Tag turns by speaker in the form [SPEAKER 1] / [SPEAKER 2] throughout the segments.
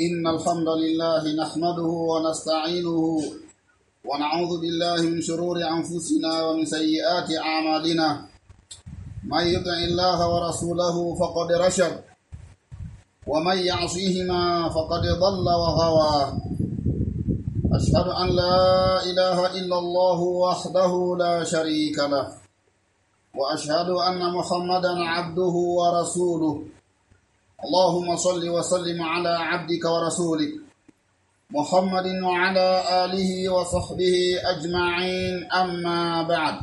[SPEAKER 1] إن الحمد لله نحمده ونستعينه ونعوذ بالله من شرور أنفسنا ومن سيئات أعمالنا. من يطع الله ورسوله فقد رشد. ومن يعصيهما فقد ضل وغوى أشهد أن لا إله إلا الله وحده لا شريك له. وأشهد أن محمدا عبده ورسوله. اللهم صل وسلم على عبدك ورسولك محمد وعلى آله وصحبه أجمعين. أما بعد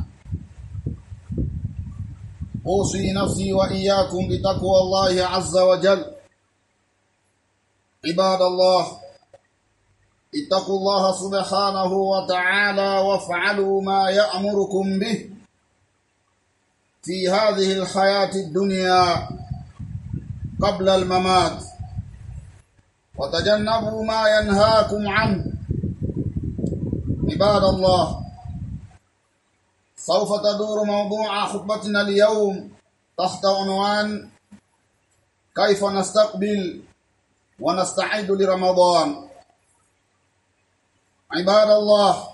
[SPEAKER 1] أوصي نفسي وإياكم بتقوى الله عز وجل. عباد الله اتقوا الله سبحانه وتعالى وافعلوا ما يأمركم به. في هذه الحياة الدنيا قبل الممات. وتجنبوا ما ينهاكم عنه. عباد الله سوف تدور موضوع خطبتنا اليوم تحت عنوان كيف نستقبل ونستعد لرمضان. عباد الله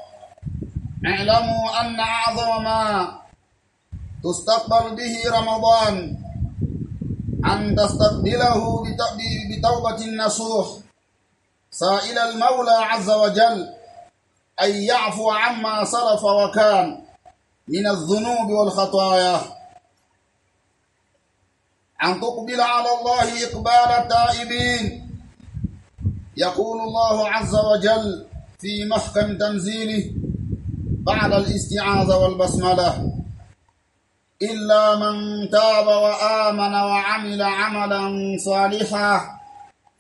[SPEAKER 1] اعلموا أن أعظم ما تستقبل به رمضان. أن تستقبله بتوبة نصوح. سائل المولى عز وجل أن يعفو عما سلف وكان من الذنوب والخطايا. أن تقبل على الله إقبال التائبين. يقول الله عز وجل في محكم تنزيله بعد الاستعاذة والبسملة إلا من تاب وآمن وعمل عملا صالحا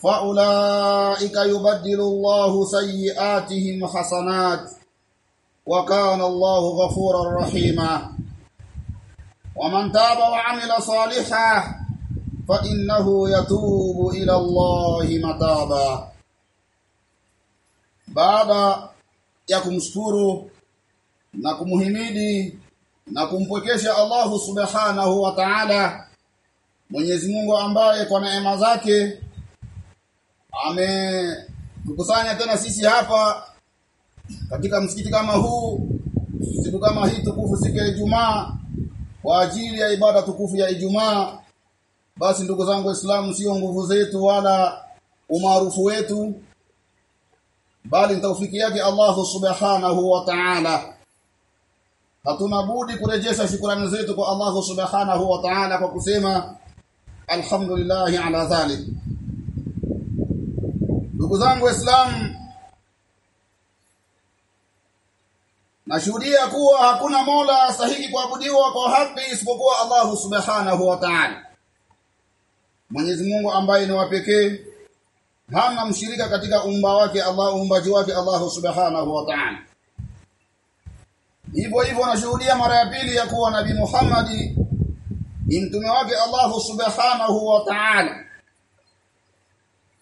[SPEAKER 1] فأولئك يبدل الله سيئاتهم حسنات وكان الله غفورا رحيما. ومن تاب وعمل صالحا فإنه يتوب إلى الله متابا. Baada ya kumshukuru na kumhimidi na kumpwekesha Allahu Subhanahu wa Ta'ala Mwenyezi Mungu ambaye kwa neema zake ametukusanya tena sisi hapa katika msikiti kama huu siku kama hii tukufu siku ya Ijumaa kwa ajili ya ibada tukufu ya Ijumaa. Basi ndugu zangu waislamu sio nguvu zetu wala umaarufu wetu bali ni yake allahu Subhanahu wa Ta'ala hatuna budi kurejesha shukrani zetu kwa Allah Subhanahu wa Ta'ala kwa kusema alhamdulillah ala dhalik. Ndugu zangu waislamu nashuhudia kuwa hakuna mola sahihi kuabudiwa kwa haki isipokuwa Allah Subhanahu wa Ta'ala. Mwenyezi Mungu ambaye ni wa pekee hana mshirika katika umba wake Allah uumbaji wake Allah Subhanahu wa Ta'ala hivyo hivyo nashuhudia mara ya pili ya kuwa Nabii Muhammad ni mtume wake Allah Subhanahu wa Ta'ala.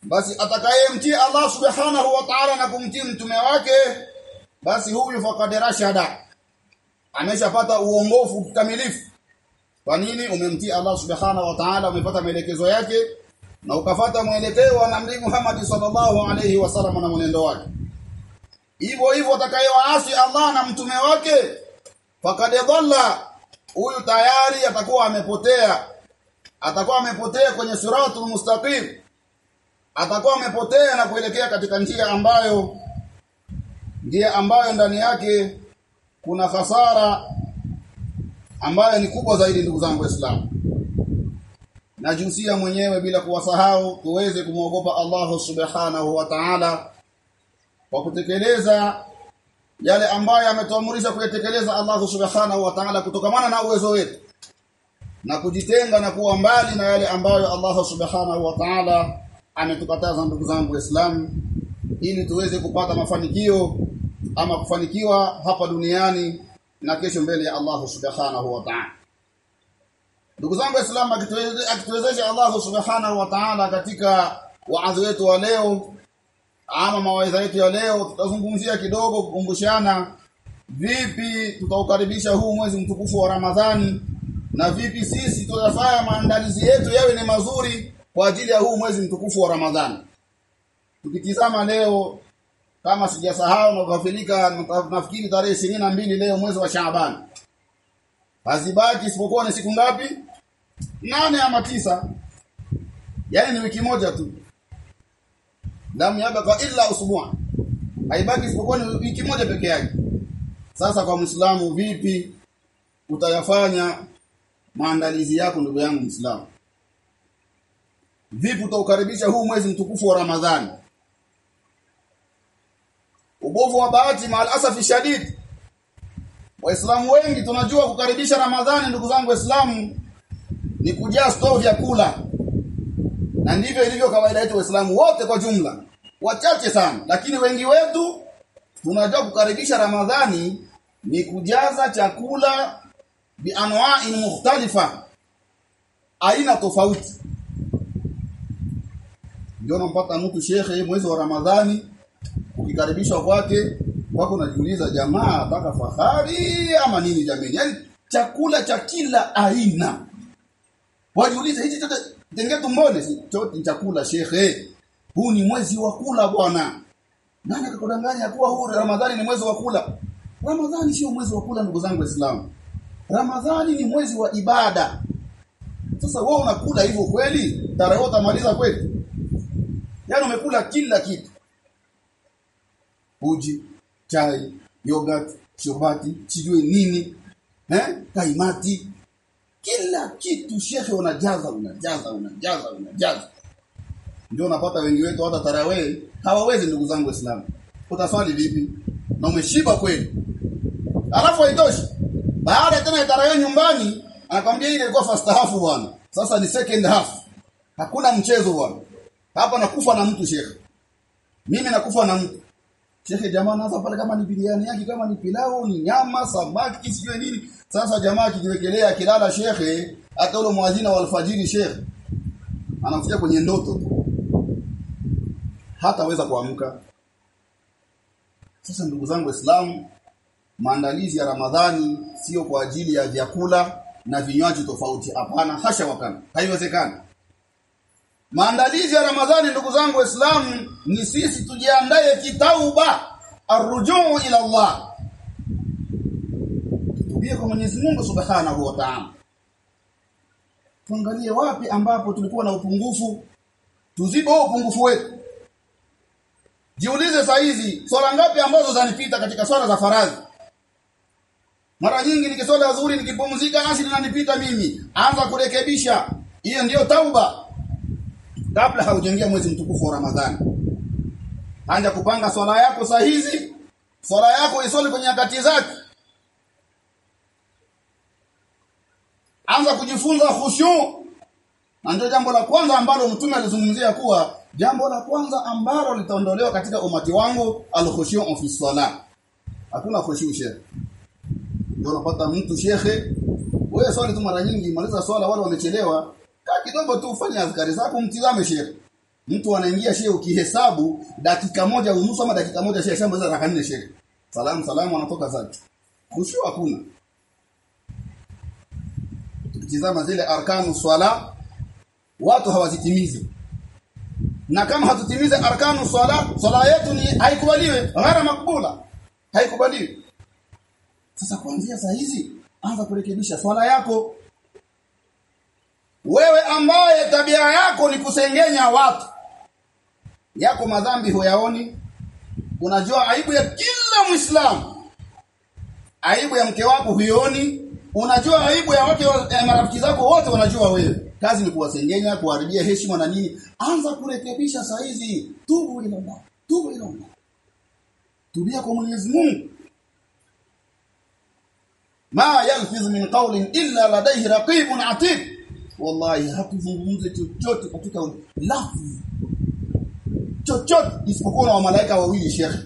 [SPEAKER 1] Basi atakayemtii Allah Subhanahu wa Ta'ala na kumtii mtume wake basi huyu faqad rashada. Ameshapata uongofu kamilifu kwa nini? Umemtii Allah Subhanahu wa Ta'ala umepata maelekezo yake na ukafata mwelekeo wa Nabii Muhammad sallallahu alayhi wasallam na mwenendo wake hivyo hivyo atakayewaasi Allah na mtume wake fakad dhalla huyu tayari atakuwa amepotea. Atakuwa amepotea kwenye siratul mustaqim. Atakuwa amepotea na kuelekea katika njia ambayo ndiye ambayo ndani yake kuna hasara ambayo ni kubwa zaidi ndugu zangu waislamu. Na jinsia mwenyewe bila kuwasahau tuweze kumwogopa Allah subhanahu wa ta'ala kwa kutekeleza yale ambayo ametuamrisha kuyatekeleza Allah subhanahu wa ta'ala kutokamana na uwezo wetu na kujitenga na kuwa mbali na yale ambayo Allah subhanahu wa ta'ala ametukataza ndugu zangu waislamu ili tuweze kupata mafanikio ama kufanikiwa hapa duniani na kesho mbele ya Allah subhanahu wa ta'ala. Ndugu zangu waislamu akituwezesha Allah subhanahu wa ta'ala katika waadhi wetu wa leo ama mawaidha yetu ya leo tutazungumzia kidogo kukumbushana vipi tutaukaribisha huu mwezi mtukufu wa Ramadhani na vipi sisi tutafanya maandalizi yetu yawe ni mazuri kwa ajili ya huu mwezi mtukufu wa Ramadhani. Tukitizama leo kama sijasahau na kufilika nafikiri tarehe ishirini na mbili leo mwezi wa Shaaban. Hazibaki isipokuwa ni siku ngapi? Nane ama tisa. Yani ni wiki moja tu lam yabqa illa usbu'a haibaki isipokuwa ni wiki moja peke yake. Sasa kwa Muislamu vipi utayafanya maandalizi yako ndugu yangu Muislamu? Vipi utaukaribisha huu mwezi mtukufu wa Ramadhani? Ubovu wa bahati maal asafi shadid. Waislamu wengi tunajua kukaribisha Ramadhani ndugu zangu waislamu ni kujaa store ya kula. Na ndivyo ilivyo kawaida yetu waislamu wote kwa jumla wachache sana lakini wengi wetu tunajua kukaribisha Ramadhani ni kujaza chakula bi anwa'in mukhtalifa aina tofauti. Ndio unapata mtu shekhe mwezi wa Ramadhani ukikaribishwa kwake wako unajiuliza jamaa ataka fahari ama nini jamii yani chakula cha kila aina. Wajiulize hichi chote tenge tumbone chote chakula shekhe huu ni mwezi wa kula bwana. Nani akakudanganya kuwa huu Ramadhani ni mwezi wa kula? Ramadhani sio mwezi wa kula ndugu zangu waislamu. Ramadhani ni mwezi wa ibada. Sasa wewe unakula hivyo kweli? Tarehe utamaliza kweli? Yaani umekula kila kitu. Uji chai yogurt shobati sijui nini eh? Kaimati. Kila kitu shekhe unajaza unajaza unajaza unajaza ndio unapata wengi wetu hata tarawih hawawezi ndugu zangu waislamu. Utaswali vipi? Na umeshiba kweli. Alafu haitoshi. Baada tena ya nyumbani anakwambia ile ilikuwa first half bwana. Sasa ni second half. Hakuna mchezo bwana. Hapa nakufa na mtu shekhe mimi nakufa na mtu. Shekhe jamaa anaanza pale kama ni biriani yake kama ni pilau ni nyama samaki sijui nini. Sasa jamaa akijiwekelea kilala shekhe hata ule muadhina wa alfajiri shekhe anamfikia kwenye ndoto hataweza kuamka sasa ndugu zangu waislamu maandalizi ya Ramadhani sio kwa ajili ya vyakula na vinywaji tofauti hapana hasha wakana haiwezekani Maandalizi ya Ramadhani ndugu zangu Waislamu ni sisi tujiandae kitauba arrujuu ila Allah. Tubie kwa Mwenyezi Mungu Subhanahu wa Ta'ala. Tuangalie wapi ambapo tulikuwa na upungufu tuzibe upungufu wetu. Jiulize saa hizi swala ngapi ambazo zanipita katika swala za faradhi. Mara nyingi nikiswala zuri nikipumzika nasi linanipita mimi. Anza kurekebisha. Hiyo ndiyo tauba kabla haujaingia mwezi mtukufu wa Ramadhani. Anza kupanga swala yako saa hizi, swala yako isole kwenye nyakati zake. Anza kujifunza khushu. Na ndio jambo la kwanza ambalo mtume alizungumzia kuwa jambo la kwanza ambalo litaondolewa katika umati wangu al-khushu fi sala. Hakuna khushu shekhe. Ndio unapata mtu shekhe, wewe swali tu mara nyingi maliza swala wale wamechelewa, kaa kidogo tu ufanye azkari zako mtizame shekhe. mtu anaingia shekhe ukihesabu dakika moja unusu ama dakika moja shekhe shamba raka nne shekhe. salamu salamu anatoka zake khushu hakuna tukitizama zile arkanu swala watu hawazitimizi na kama hatutimize arkanu sala sala yetu ni haikubaliwe ghara makbula haikubaliwi sasa kuanzia saa hizi anza kurekebisha swala yako. Wewe ambaye tabia yako ni kusengenya watu yako madhambi huyaoni. Unajua aibu ya kila muislamu aibu ya mke wako huioni. Unajua aibu ya wake ya marafiki zako wote wanajua wewe kazi ni kuwasengenya kuharibia heshima na nini. Anza kurekebisha saa hizi. Tubu ila tubu ila tubia kwa Mwenyezi Mungu. Ma yalfiz min qawlin illa ladayhi raqibun atid. Wallahi hakuzungumze chochote katika lafzi chochote isipokuwa na malaika wawili shekhe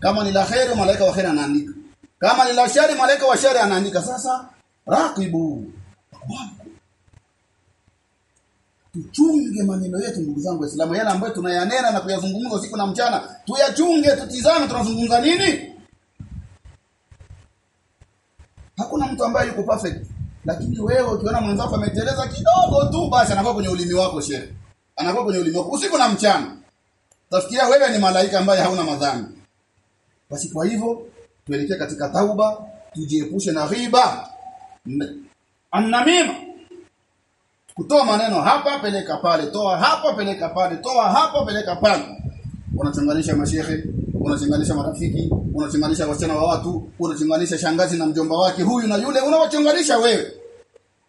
[SPEAKER 1] kama ni la khairi malaika wa khairi anaandika. Kama ni la shari malaika wa shari anaandika. Sasa raqibu tuchunge maneno yetu ndugu zangu waislamu yale ambayo tunayanena na kuyazungumza usiku na mchana. Tuyachunge tutizame tunazungumza nini? Hakuna mtu ambaye yuko perfect. Lakini wewe ukiona mwenzako ameteleza kidogo tu basi anakuwa kwenye ulimi wako shehe. Anakuwa kwenye ulimi wako usiku na mchana. Tafikiria wewe ni malaika ambaye hauna madhambi. Basi kwa hivyo tuelekee katika tauba tujiepushe na riba annamima kutoa maneno hapa peleka pale. Toa hapa peleka pale. Toa hapa peleka pale. Unachanganisha mashehe unachanganisha marafiki unachanganisha wasichana wa watu unachanganisha shangazi na mjomba wake huyu na yule unawachanganisha wewe.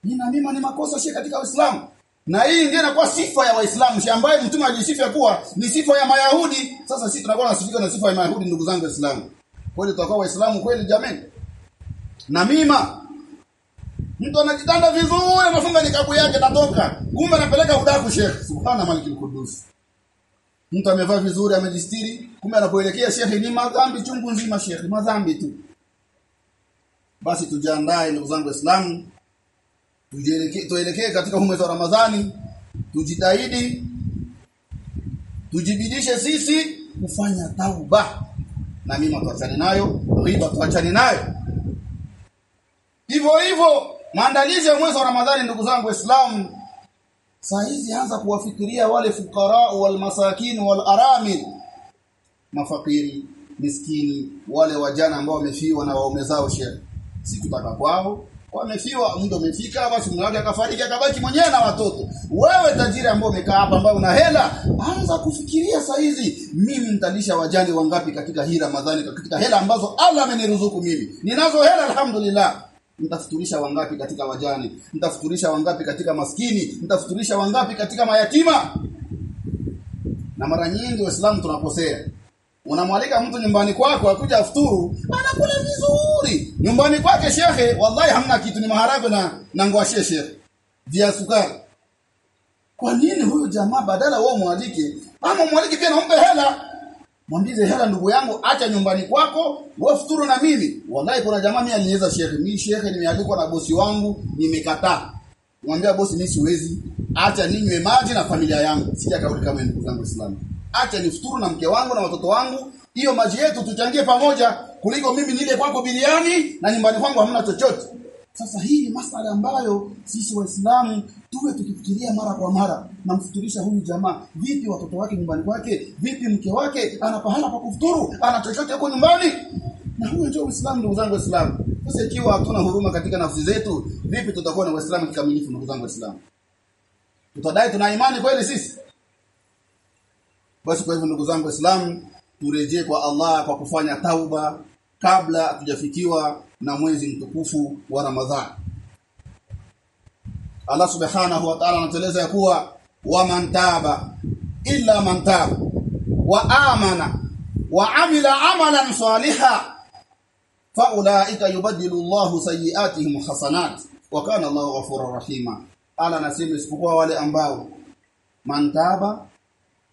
[SPEAKER 1] Nina namima ni makosa shehe katika Uislamu. Na hii ndio inakuwa sifa ya Waislamu ambaye mtume alijisifia kuwa ni sifa ya Mayahudi. Sasa sisi tunakuwa nasifika na sifa ya Mayahudi ndugu zangu Waislamu. Kweli tutakuwa Waislamu kweli jamani? Namima mtu anajitanda vizuri anafunga nikabu yake natoka. Kumbe anapeleka udaku Sheikh. Subhana malikul kudus mtu amevaa vizuri amejistiri. Kumbe anapoelekea Sheikh ni madhambi chungu nzima Sheikh madhambi tu. Basi tujiandae ndugu zangu waislamu. Tujielekee tuelekee katika mwezi wa Ramadhani. Tujitahidi. Tujibidishe sisi kufanya tauba. Na mimi tuachane nayo riba tuachane nayo. Hivyo hivyo maandalizi ya mwezi wa Ramadhani ndugu zangu waislamu saa hizi anza kuwafikiria wale fukara wal masakin wal aramil mafakiri miskini wale wajana ambao wamefiwa na waume zao shehe. Si tutaka kwao wamefiwa muda umefika basi mume akafariki akabaki mwenyewe na watoto. Wewe tajiri ambao umekaa hapa ambao una hela anza kufikiria saa hizi mimi nitalisha wajane wangapi katika hii Ramadhani katika hela ambazo Allah ameniruzuku mimi. Ninazo hela alhamdulillah nitafuturisha wangapi katika wajane nitafuturisha wangapi katika maskini? Nitafuturisha wangapi katika mayatima? Na mara nyingi waislamu tunakosea. Unamwalika mtu nyumbani kwako akuja afuturu anakula vizuri. Nyumbani kwake shehe wallahi hamna kitu ni maharagwe na na ngwashe sheshe. vya sukari. Kwa nini huyu jamaa badala wao mwalike ama mwalike pia nampe hela mwambie hela ndugu yangu acha nyumbani kwako wewe futuru na mimi. Wallahi kuna jamaa mimi aliniweza shekhe mimi shekhe nimealikwa na bosi wangu nimekataa. Mwambia bosi mimi siwezi. Acha ninywe maji na familia yangu. Sija kauli kama ndugu zangu waislamu. Acha nifuturu na mke wangu na watoto wangu. Hiyo maji yetu tuchangie pamoja kuliko mimi nile kwako biliani na nyumbani kwangu hamna chochote sasa hii ni masala ambayo sisi waislamu tuwe tukifikiria mara kwa mara. Namfuturisha huyu jamaa vipi watoto wake nyumbani kwake? Vipi mke wake? Ana pahala pa kufuturu? Ana chochote huko nyumbani? Na huyo ndio uislamu ndugu zangu waislamu. Sasa ikiwa hatuna huruma katika nafsi zetu vipi tutakuwa na waislamu kikamilifu ndugu zangu waislamu? Tutadai tuna imani kweli sisi? Basi kwa hivyo ndugu zangu waislamu turejee kwa Allah kwa kufanya tauba kabla hatujafikiwa na mwezi mtukufu wa Ramadhani. Allah subhanahu wa ta'ala anateleza kuwa wa man taba illa man taba wa amana wa amila amalan saliha fa ulaika yubaddilu Allahu sayiatihim hasanat wa kana Allahu ghafurur rahima. Ala anasema isipokuwa wale ambao man taba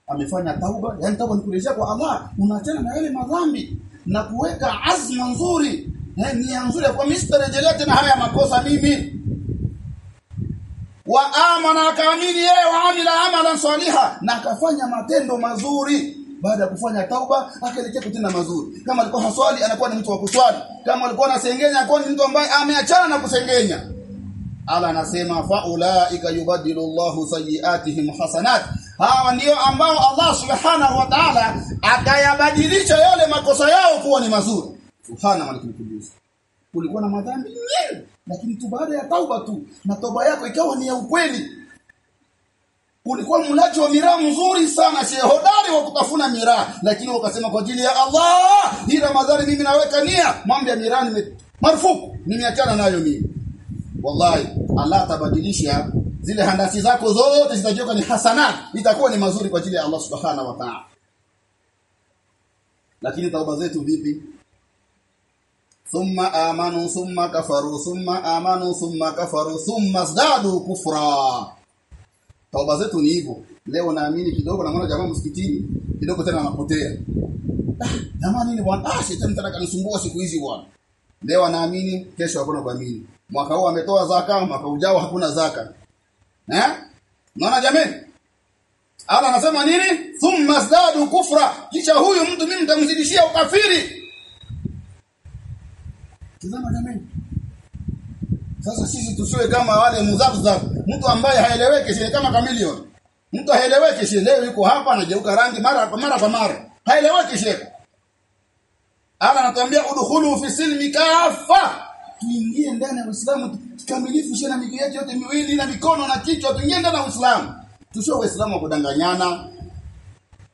[SPEAKER 1] amefanya tauba yani tauba ni kurejea kwa Allah unaachana na yale madhambi na kuweka azma nzuri eh, nia nzuri kwa mimi sitarejelea tena haya makosa mimi. Wa amana akaamini yeye wa amila amalan saliha na akafanya matendo mazuri. Baada ya kufanya tauba akaelekea kutenda mazuri. Kama alikuwa haswali anakuwa ni mtu wa kuswali. Kama alikuwa anasengenya anakuwa ni mtu ambaye ameachana na kusengenya. Ala anasema faulaika yubadilu Allahu sayiatihim hasanat. Hawa ndio ambao Allah subhanahu wa ta'ala akayabadilisha yale makosa yao kuwa ni mazuri. Subhanahu wa qudus kulikuwa na madhambi nyingi lakini tu baada ya tauba tu na toba yako ikawa ni ya ukweli. Ulikuwa mlaji wa miraa mzuri sana shehe hodari wa kutafuna miraa lakini ukasema kwa ajili ya Allah hii Ramadhani mimi naweka nia. Mambo ya miraa nime marufuku nimeachana nayo mimi. Wallahi Allah atabadilisha zile handasi zako zote zitajiweka ni hasanat itakuwa ni mazuri kwa ajili ya Allah subhanahu wa ta'ala. Lakini tauba zetu vipi thumma amanu thumma kafaru thumma amanu thumma kafaru thumma zdadu kufra tauba zetu ni hivyo. Leo naamini kidogo na mwana jamaa msikitini kidogo tena anapotea. Jamani jamaa nini bwana. Ah shetani tena kanisumbua siku hizi bwana. Leo anaamini kesho hakuna kuamini. Mwaka huu ametoa zaka mwaka ujao hakuna zaka. Eh? Naona jamani? Allah anasema nini? Thumma zdadu kufra. Kisha huyu mtu mimi nitamzidishia ukafiri tazama jamani. Sasa sisi tusiwe kama wale muzabzab. Mtu ambaye haeleweki si kama kamilion mtu haeleweki si leo yuko hapa anageuka rangi mara kwa mara kwa mara. Haeleweki si ala anatuambia udkhulu fi silmi kafa tuingie ndani ya Uislamu kikamilifu shena miguu yetu yote miwili na mikono na kichwa tuingie ndani ya Uislamu. Tusio waislamu wa kudanganyana.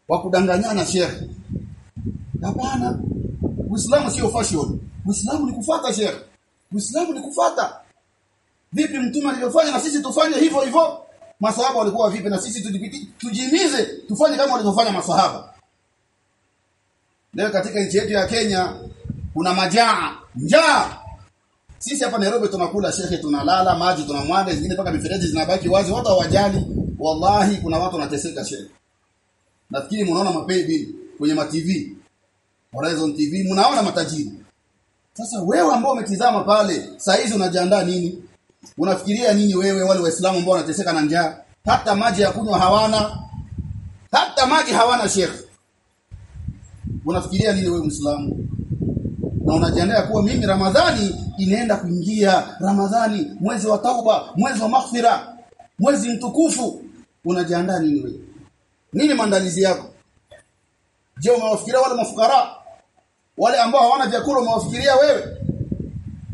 [SPEAKER 1] Wa kudanganyana shekhe hapana. Uislamu sio fashion Uislamu ni kufuata Sheikh. Muislamu ni kufuata. vipi mtume alivyofanya na sisi tufanye hivyo hivyo? Masahaba walikuwa vipi na sisi tujimize tufanye kama walivyofanya masahaba? Leo katika nchi yetu ya Kenya kuna majaa. Njaa! Sisi hapa Nairobi tunakula shekhe tunalala maji tunamwaga zingine mpaka mifereji zinabaki wazi watu hawajali. Wallahi kuna watu wanateseka shekhe nafikiri mnaona mapebi kwenye ma TV Horizon TV mnaona matajiri sasa wewe ambao umetizama pale saa hizi unajiandaa nini? Unafikiria nini wewe wale waislamu ambao wanateseka na njaa? Hata maji ya kunywa hawana. Hata maji hawana Sheikh. unafikiria nini wewe muislamu? Na unajiandaa kuwa mimi ramadhani inaenda kuingia. Ramadhani mwezi wa tauba mwezi wa maghfira mwezi mtukufu. Unajiandaa nini wewe? Nini maandalizi yako? Je umewafikiria wale mafukara wale ambao hawana vyakula umewafikiria wewe?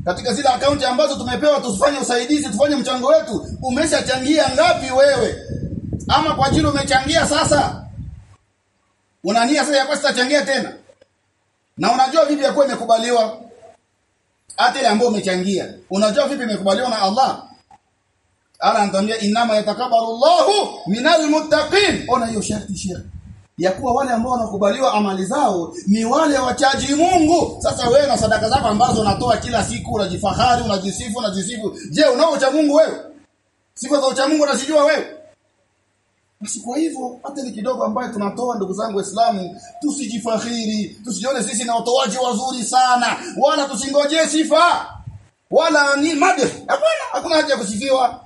[SPEAKER 1] Katika zile akaunti ambazo tumepewa tufanye usaidizi tufanye mchango wetu umeshachangia ngapi wewe? Ama kwa ajili umechangia sasa? Unania sasa yakuwa sitachangia tena? Na unajua vipi yakuwa imekubaliwa? Hata ile ambayo umechangia unajua vipi imekubaliwa na Allah? Ala anatambia inama yatakabalu Allahu minal muttaqin. Ona hiyo sharti shekhi ya kuwa wale ambao wanakubaliwa amali zao ni wale wachaji Mungu. Sasa wewe na sadaka zako ambazo unatoa kila siku unajifahari, unajisifu, unajisifu. Je, unao cha Mungu wewe? Sifa za ucha Mungu unazijua wewe? Basi kwa hivyo hata ni kidogo ambayo tunatoa ndugu zangu Waislamu, tusijifahiri tusijione sisi na utoaji wazuri sana, wala tusingojee sifa. Wala ni madh. Hapana, hakuna haja ya kusifiwa.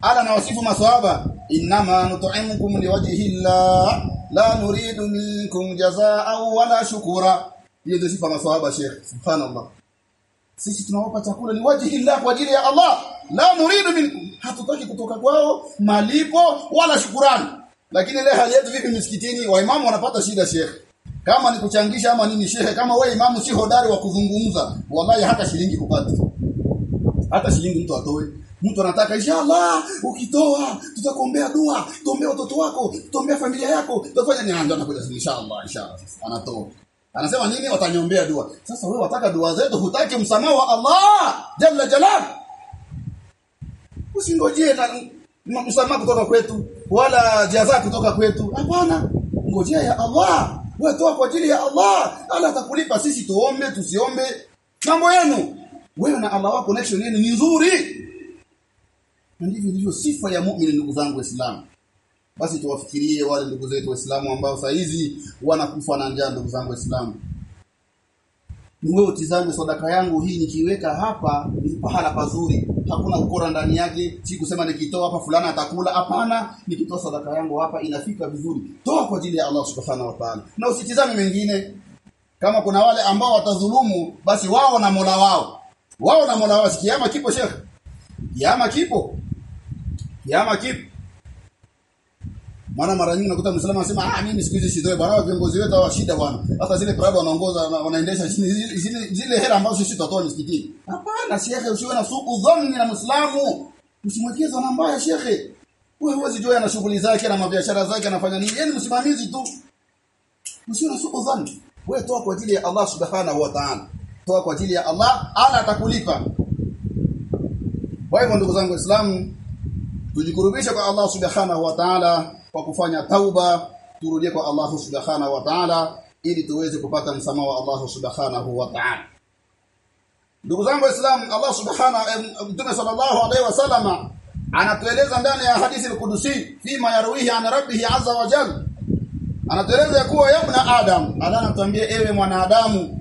[SPEAKER 1] Ala na wasifu maswahaba inma nut'imukum liwajhi llah la nuridu minkum jazaa wala shukura. Hiyo ndio sifa maswahaba sheikh. Subhanallah. Sisi tunawapa chakula ni wajhi llah kwa ajili ya Allah. La nuridu minkum. Hatutaki kutoka kwao malipo wala shukurani. Lakini leo hali yetu vipi misikitini waimamu wanapata shida sheikh. Kama ni kuchangisha ama nini shehe kama wewe imamu si hodari wa kuzungumza wallahi hata shilingi kupata hata shilingi mtu atoe Mtu anataka inshallah ukitoa tutakuombea dua, tuombea watoto wako, tuombea familia yako, tutafanya nini ndio anakuja inshallah inshallah. Anatoa. Anasema nini wataniombea dua. Sasa wewe wataka dua zetu hutaki msamaha wa Allah jalla jalal. Usingojee na msamaha kutoka kwetu wala jaza kutoka kwetu. Hapana. Ngojea ya Allah. Wewe toa kwa ajili ya Allah. Allah atakulipa sisi tuombe tusiombe. Mambo yenu. Wewe na Allah wako connection yenu ni nzuri na ndivyo ilivyo sifa ya muumini ndugu zangu waislamu. Basi tuwafikirie wale ndugu zetu waislamu ambao saa hizi wanakufa na njaa ndugu zangu waislamu. Ni wewe utizame sadaka yangu hii nikiweka hapa ni pahala pazuri. Hakuna ukora ndani yake si kusema nikitoa hapa fulana atakula. Hapana nikitoa sadaka yangu hapa inafika vizuri. Toa kwa ajili ya Allah subhanahu wa ta'ala. Na usitizame mengine. Kama kuna wale ambao watadhulumu basi wao na Mola wao. Wao na Mola wao. Kiama kipo shekhe kiama kipo kiama kipi? maana mara nyingi nakuta Muislamu anasema ah mimi siku hizi sitoe bwana viongozi wetu hawa shida bwana. Hata zile prabu wanaongoza wanaendesha zile, zile, hela ambazo sisi tutatoa msikitini hapana shekhe usiwe na suku dhamni na Muislamu. Msimwekeze na mbaya shekhe. Wewe huwezi jua ana shughuli zake na mabiashara zake anafanya nini? Yeye msimamizi tu. Usiwe na suku dhamni wewe toa kwa ajili ya Allah subhanahu wa ta'ala. Toa kwa ajili ya Allah Allah atakulipa. Kwa hivyo ndugu zangu waislamu tujikurubisha kwa Allah subhanahu wa ta'ala kwa kufanya tauba. Turudie kwa Allah subhanahu wa ta'ala ili tuweze kupata msamaha wa Allah subhanahu wa ta'ala. Ndugu zangu waislamu Allah subhanahu mtume sallallahu alaihi wasallama anatueleza ndani ya hadithi al-Qudusi fima yarwihi an rabbih azza wa jalla anatueleza kuwa yabna adam anatuambia ewe mwanadamu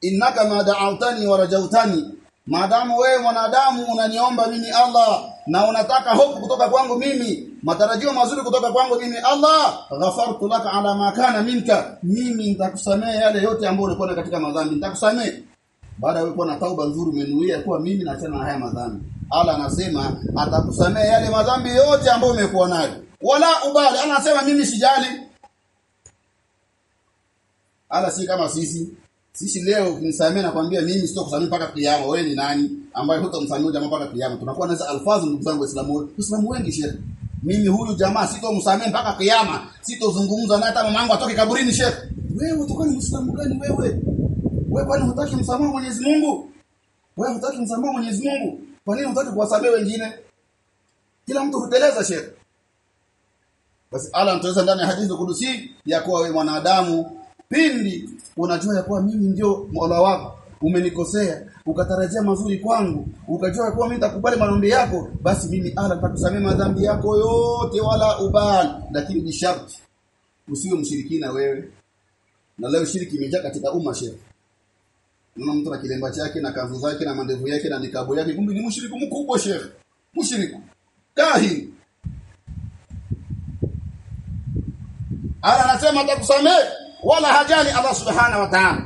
[SPEAKER 1] innaka ma da'awtani wa rajautani maadamu wewe mwanadamu unaniomba mimi Allah na unataka hofu kutoka kwangu mimi matarajio mazuri kutoka kwangu mimi Allah ghafartu laka ala ma kana minka. Mimi nitakusamea yale yote ambayo ulikuwa katika madhambi nitakusamea baada ya na tauba nzuri umenuia kuwa mimi naachana na haya madhambi. Allah anasema atakusamea yale madhambi yote ambayo umekuwa nayo. Wala ubali anasema mimi sijali. Allah si kama sisi sisi leo ukinisamea nakwambia mimi sio kusamea mpaka kiyama wewe ni nani? Ambaye hutamsamea jamaa mpaka kiyama tunakuwa na alfazu ndugu zangu waislamu. Waislamu wengi shehe. Mimi huyu jamaa sitomsamea mpaka kiyama. Sitozungumza naye hata mamangu atoke kaburini shehe. Wewe utakuwa ni muislamu gani wewe? Wewe kwani hutaki msamaha Mwenyezi Mungu? Wewe hutaki msamaha Mwenyezi Mungu? Kwa nini hutaki kuwasamehe wengine? Kila mtu huteleza shehe. Basi Allah anatueleza ndani ya hadithi kudusi ya kuwa wewe mwanadamu pindi unajua ya kuwa mimi ndio Mola wako umenikosea ukatarajia mazuri kwangu ukajua kuwa mimi nitakubali maombi yako basi mimi ala nitakusamea madhambi yako yote wala ubali. Lakini ni sharti usiwe mshirikina wewe. Na leo shiriki imejaa katika umma shehe Unaona mtu na kilemba chake na kanzu zake na mandevu yake na nikabu yake kumbe ni mshiriku mkubwa shehe mshiriku kahi. Ala anasema atakusamehe wala hajali Allah subhanahu wa ta'ala.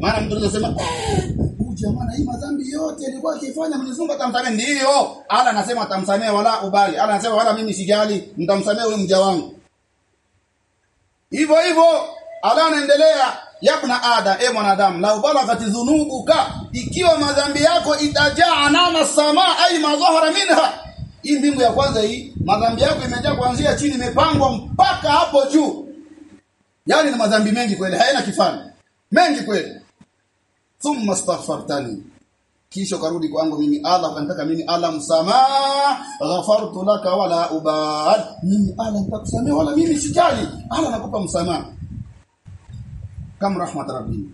[SPEAKER 1] Maana mtu anasema huyu jamaa hii madhambi yote alikuwa akifanya Mwenyezi Mungu atamsamehe. Ndio. Ala anasema atamsamehe wala ubali. Ala anasema wala mimi sijali nitamsamehe huyo mja wangu. Hivyo hivyo ala anaendelea yabna ada e mwanadamu la balagati dhunubuka ikiwa madhambi yako itajaa anana sama ai madhahara minha. Hii mbingu ya kwanza hii madhambi yako imejaa kuanzia chini imepangwa mpaka hapo juu yani na madhambi mengi kweli hayana kifani. Mengi kweli. Thumma astaghfartani. Kisha karudi kwangu mimi Allah kanitaka mimi Allah msamaha. Ghafartu laka wala ubad. Mimi Allah nitakusamea wala mimi sijali. Allah nakupa msamaha. Kama rahmat rabbi.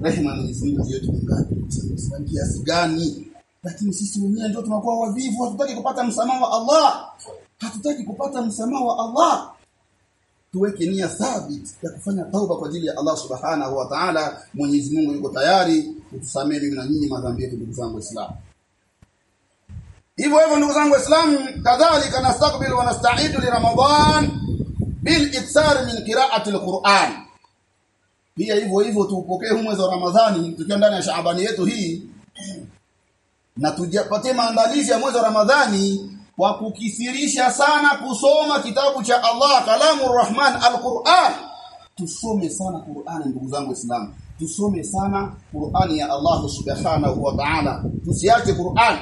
[SPEAKER 1] Rehema Mwenyezi sisi yetu ngapi kiasi gani? Lakini sisi wenyewe ndio tunakuwa wavivu hatutaki kupata msamaha wa Allah. Hatutaki kupata msamaha wa Allah tuweke nia thabit ya kufanya tauba kwa ajili ya Allah subhanahu wa ta'ala. Mwenyezi Mungu yuko tayari kutusamehe mimi na nyinyi madhambi yetu ndugu zangu waislamu. Hivyo hivyo ndugu zangu waislamu kadhalika nastakbil wa nasta'idu li ramadan bil ikthar min qira'ati al-Qur'an pia hivyo hivyo tuupokee huu mwezi wa Ramadhani tukiwa ndani ya Shaabani yetu hii na tujapatie maandalizi ya mwezi wa Ramadhani kwa kukithirisha sana kusoma kitabu cha Allah kalamu Rahman al-Qur'an. Tusome sana Qur'an ndugu zangu waislamu. Tusome sana Qur'an ya Allah subhanahu wa ta'ala. Tusiache Qur'an.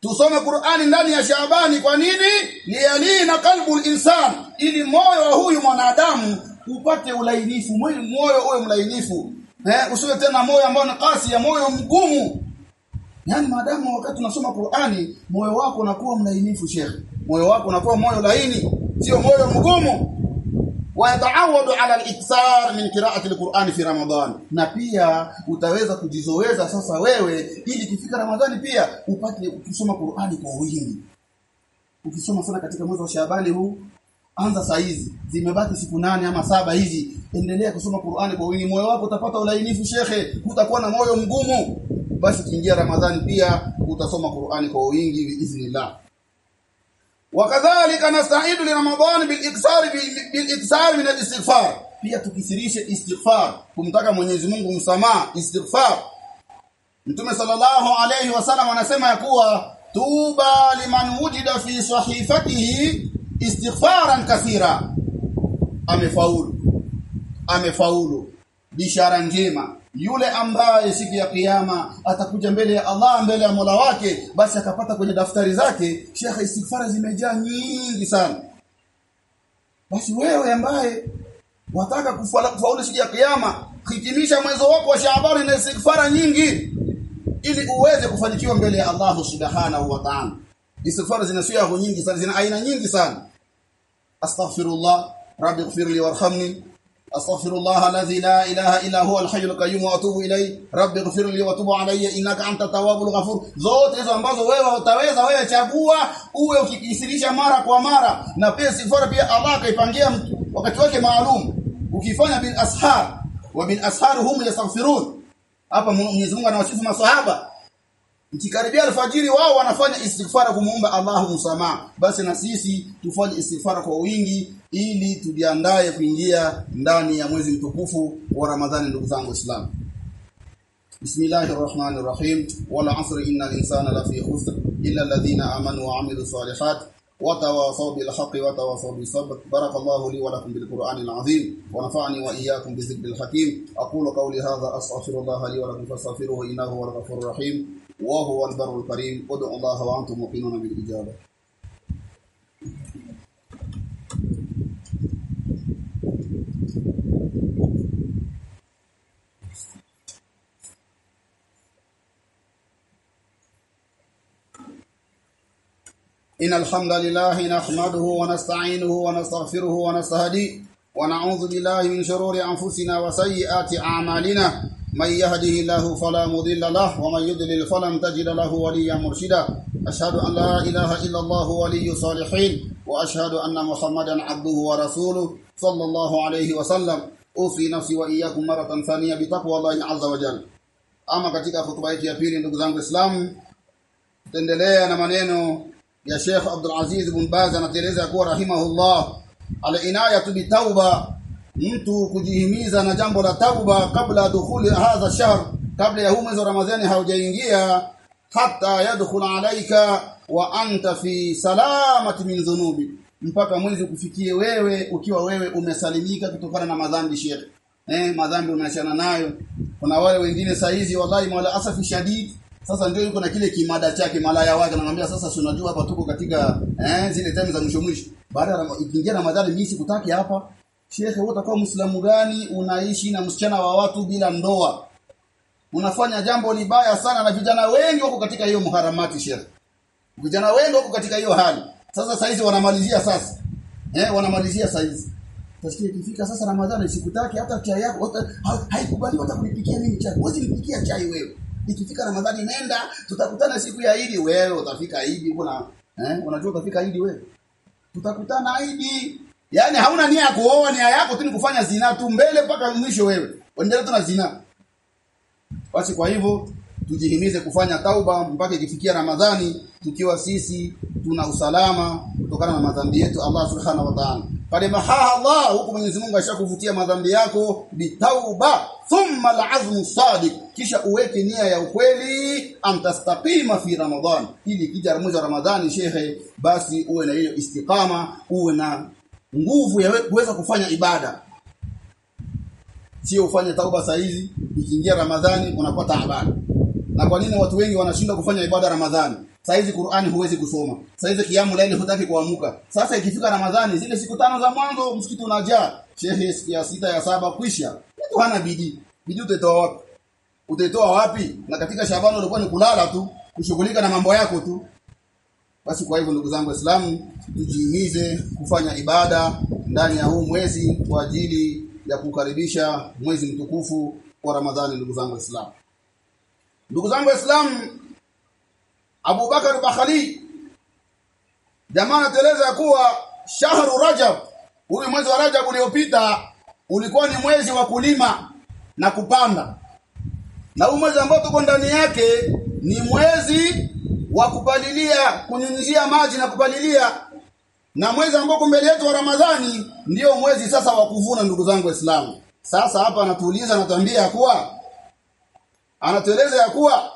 [SPEAKER 1] Tusome Qur'ani ndani ya Shaabani kwa nini? Liyalina qalbu insan. Ili moyo wa huyu mwanadamu upate ulainifu. Moyo uwe mlainifu. Eh usiwe tena moyo ambao ni kasi ya moyo mgumu Yaani maadamu wakati tunasoma Qur'ani moyo wako unakuwa mlainifu shekhi. Moyo wako unakuwa moyo laini, sio moyo mgumu. Wa yataawadu ala al-iktsar min qira'ati al-Qur'ani fi Ramadan. Na pia utaweza kujizoeza sasa wewe ili kifika Ramadhani pia upate kusoma Qur'ani kwa wingi. Ukisoma sana katika mwezi wa Shaaban huu anza saa hizi zimebaki siku nane ama saba hizi endelea kusoma Qur'ani kwa wingi moyo wako utapata ulainifu shekhe utakuwa na moyo mgumu basi kiingia ramadhani pia utasoma Qur'ani kwa wingi biiznillah. Wakadhalika nastaidu li ramadhan bil iksar bil iksar min al istighfar. Pia tukisirishe istighfar kumtaka Mwenyezi Mungu msamaha istighfar. Mtume sallallahu alayhi wasallam anasema ya kuwa tuba liman wujida fi sahifatihi istighfaran kathira. Amefaulu. Amefaulu. Bishara njema yule ambaye siku ya kiyama atakuja mbele ya Allah mbele ya Mola wake basi akapata kwenye daftari zake shekha istighfara zimejaa nyingi sana. Basi wewe ambaye wataka kufaulu siku ya kiyama hitimisha mwezo wako wa Shaaban na istighfara nyingi ili uweze kufanikiwa mbele ya Allah subhanahu wa ta'ala. Istighfara zina siya nyingi sana zina aina nyingi sana. Astaghfirullah rabbi ighfirli warhamni أستغفر الله الذي لا إله إلا هو الحي القيوم وأتوب إليه رب اغفر لي وتب علي إنك أنت التواب الغفور zote hizo ambazo wewe utaweza wewe chagua uwe ukikisirisha mara kwa mara na pia sifara pia Allah kaipangia wakati wake maalum ukifanya bil ashar wa bil ashar hum yastaghfirun hapa Mwenyezi Mungu anawasifu maswahaba Mkikaribia alfajiri wao wanafanya istighfara kumuomba Allahu msamaha. Basi na sisi tufanye istighfara kwa wingi Ili tujiandae kuingia ndani ya mwezi mtukufu wa Ramadhani ndugu zangu Waislamu. الله الرحمن الرحيم والعصر إن الإنسان لفي خسر إلا الذين آمنوا وعملوا الصالحات وتواصوا بالحق وتواصوا بالصبر بارك الله لي ولكم بالقرآن العظيم ونفعني وإياكم بالذكر الحكيم أقول قولي هذا أستغفر الله لي ولكم فاستغفروه إنه هو الغفور الرحيم وهو البر الكريم ادعوا الله وأنتم موقنون بالإجابة إن الحمد لله نحمده ونستعينه ونستغفره ونستهديه ونعوذ بالله من شرور أنفسنا وسيئات أعمالنا. من يهده الله فلا مضل له ومن يضلل فلن تجد له وليا مرشدا. أشهد أن لا إله إلا الله ولي الصالحين وأشهد أن محمدا عبده ورسوله صلى الله عليه وسلم. أوصي نفسي وإياكم مرة ثانية بتقوى الله عز وجل. أما katika hotuba yetu ya pili tutaendelea na maneno ya Sheikh Abdul Aziz bin Baz anateleza kuwa rahimahullah al-inayatu bitauba mtu kujihimiza na jambo la tauba kabla dukhuli hadha shahr kabla ya mwezi wa Ramadhani haujaingia hata yadkhul alayka wa anta fi salamati min dhunubi mpaka mwezi kufikie wewe ukiwa wewe umesalimika kutokana na madhambi shekhe eh madhambi umeachana nayo. Kuna wale wengine saizi wallahi mwala asafi shadid sasa ndio yuko na kile kimada chake malaya wake anamwambia sasa si unajua hapa tuko katika eh zile time za mwisho mwisho baada ya ikiingia Ramadhani mimi sikutaki hapa Shekhe wewe utakuwa Muislamu gani unaishi na msichana wa watu bila ndoa unafanya jambo libaya sana na vijana wengi wako katika hiyo muharamati shekhe. vijana wengi wako katika hiyo hali sasa saizi wanamalizia sasa eh wanamalizia saizi Tasikia ikifika sasa Ramadhani sikutaki hata chai yako haikubali hata kunipikia mimi chai. Wewe nipikia chai wewe. Ikifika Ramadhani nenda tutakutana siku ya Idi wewe utafika Idi kuna eh unajua utafika Idi wewe. Tutakutana Idi. Yaani hauna nia ya kuoa nia yako tu ni kufanya zina tu mbele mpaka mwisho wewe. Endelea tu na zina. Basi kwa hivyo tujihimize kufanya tauba mpaka ikifikia Ramadhani tukiwa sisi tuna usalama kutokana na madhambi yetu Allah Subhanahu wa Ta'ala. Pale maha Allah huko Mwenyezi Mungu ashakuvutia madhambi yako bitauba thumma al'azmu sadiq kisha uweke nia ya ukweli amtastaqima fi Ramadhan ili kija mwezi wa Ramadhani shehe basi uwe na hiyo istiqama uwe na nguvu ya kuweza kufanya ibada. Sio ufanye tauba saa hizi ikiingia Ramadhani unapata habari. Na kwa nini watu wengi wanashindwa kufanya ibada Ramadhani Saa hizi Qur'ani huwezi kusoma. Saizi kiamu laili hutaki kuamuka. Sasa ikifika Ramadhani zile siku tano za mwanzo msikiti unajaa. Shehe ya sita ya saba kwisha. Mtu hana bidii. Bidii utatoa wapi? Utatoa wapi? Na katika Shabani ulikuwa ni kulala tu, kushughulika na mambo yako tu. Basi kwa hivyo ndugu zangu Waislamu, tujihimize kufanya ibada ndani ya huu mwezi kwa ajili ya kukaribisha mwezi mtukufu wa Ramadhani ndugu zangu Waislamu. Ndugu zangu Waislamu, Abu Bakar Bakhali jamaa anateleza kuwa shahru Rajab huyu mwezi wa Rajab uliopita ulikuwa ni mwezi wa kulima na kupanda. Na huu mwezi ambao tuko ndani yake ni mwezi wa kupalilia kunyunyizia maji na kupalilia. Na mwezi ambao mbele yetu wa Ramadhani ndiyo mwezi sasa wa kuvuna ndugu zangu Waislamu. Sasa hapa anatuuliza anatuambia kuwa anatueleza ya kuwa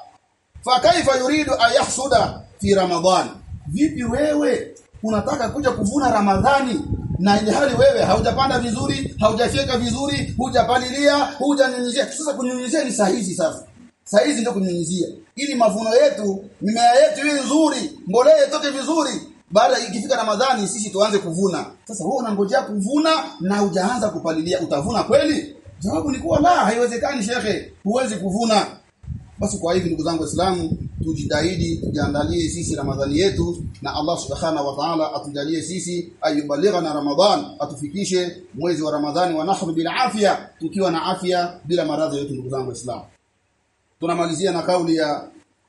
[SPEAKER 1] fakaifa yuridu ayahsuda fi ramadhani vipi wewe unataka kuja kuvuna ramadhani na hali wewe haujapanda vizuri haujafyeka vizuri hujapalilia hujanyunyizia? Sasa kunyunyizia ni sahihi sasa. Sahihi ndio kunyunyizia. Ili mavuno yetu mimea yetu iwe nzuri mbolea itoke vizuri baada ikifika ramadhani sisi tuanze kuvuna. Sasa wewe unangojea kuvuna na hujaanza kupalilia utavuna kweli? Jawabu ni kuwa la haiwezekani shekhe. Huwezi kuvuna basi kwa hivi ndugu zangu waislamu tujitahidi tujiandalie sisi ramadhani yetu na Allah subhanahu wa ta'ala atujalie sisi ayubaligha na ramadhan atufikishe mwezi wa ramadhani wa nahru bila afya tukiwa na afya bila maradhi yote ndugu zangu waislamu. Tunamalizia na kauli ya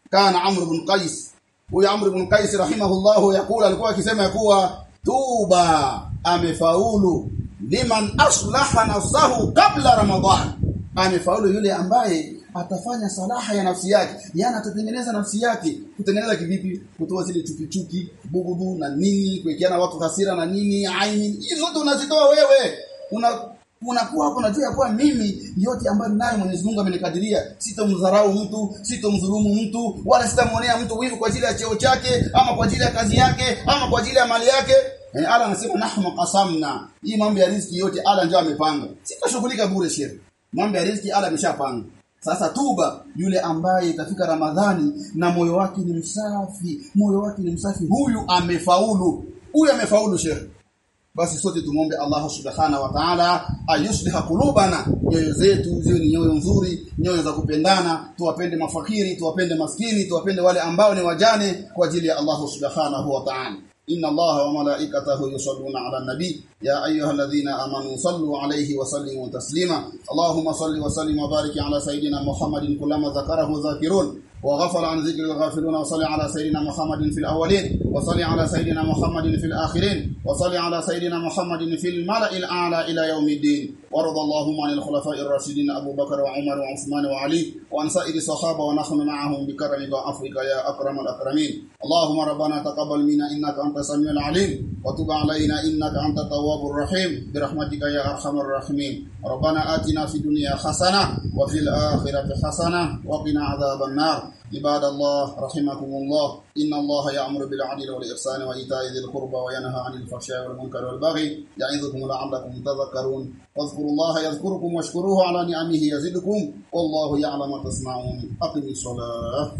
[SPEAKER 1] kana amr ibn qais. Huyu amr ibn qais rahimahullah yakula alikuwa akisema kuwa tuba amefaulu liman aslaha nafsahu kabla ramadhan. Amefaulu yule ambaye atafanya salaha ya nafsi yake. Yani atatengeneza nafsi yake kutengeneza kivipi? Kutoa zile chuki chuki bugudu na nini kuwekeana watu hasira na nini aini. Hizo zote unazitoa wewe. Una unakuwa hapo unajua ya kuwa mimi yote ambayo ninayo Mwenyezi Mungu amenikadiria. Sitomdharau mtu sitomdhulumu mtu wala sitamwonea mtu wivu kwa ajili ya cheo chake ama kwa ajili ya kazi yake ama kwa ajili ya mali yake. Yani Allah anasema nahnu qasamna. Hii mambo ya riziki yote Allah ndio amepanga. Sitashughulika bure shehe. Mambo ya riziki Allah ameshapanga sasa tuba yule ambaye itafika Ramadhani na moyo wake ni msafi moyo wake ni msafi huyu amefaulu. Huyu amefaulu shehe basi sote tumombe Allah subhanahu wa ta'ala ayusliha kulubana nyoyo zetu ziwe ni nyoyo nzuri nyoyo za kupendana. Tuwapende mafakiri tuwapende maskini tuwapende wale ambao ni wajane kwa ajili ya Allah subhanahu wa ta'ala إن الله وملائكته يصلون على النبي. يا أيها الذين آمنوا صلوا عليه وسلموا تسليما. اللهم صل وسلم وبارك على سيدنا محمد كلما ذكره ذاكرون. وغفر عن ذكر الغافلون وصل على سيدنا محمد في الأولين. وصل على سيدنا محمد في الآخرين. وصل على سيدنا محمد في الملأ الأعلى إلى يوم الدين. وارض اللهم عن الخلفاء الراشدين أبو بكر وعمر وعثمان وعلي وعن سائر الصحابة ونحن معهم بكرمك وعفوك يا أكرم الأكرمين. اللهم ربنا تقبل منا إنك أنت السميع العليم وتب علينا إنك أنت التواب الرحيم. برحمتك يا أرحم الراحمين. ربنا آتنا في الدنيا حسنة وفي الآخرة حسنة وقنا عذاب النار. عباد الله رحمكم الله. إن الله يأمر بالعدل والإحسان وإيتاء ذي القربى وينهى عن الفحشاء والمنكر والبغي يعظكم لعلكم تذكرون. واذكروا الله يذكركم واشكروه على نعمه يزدكم والله يعلم ما تصنعون. أقم الصلاة.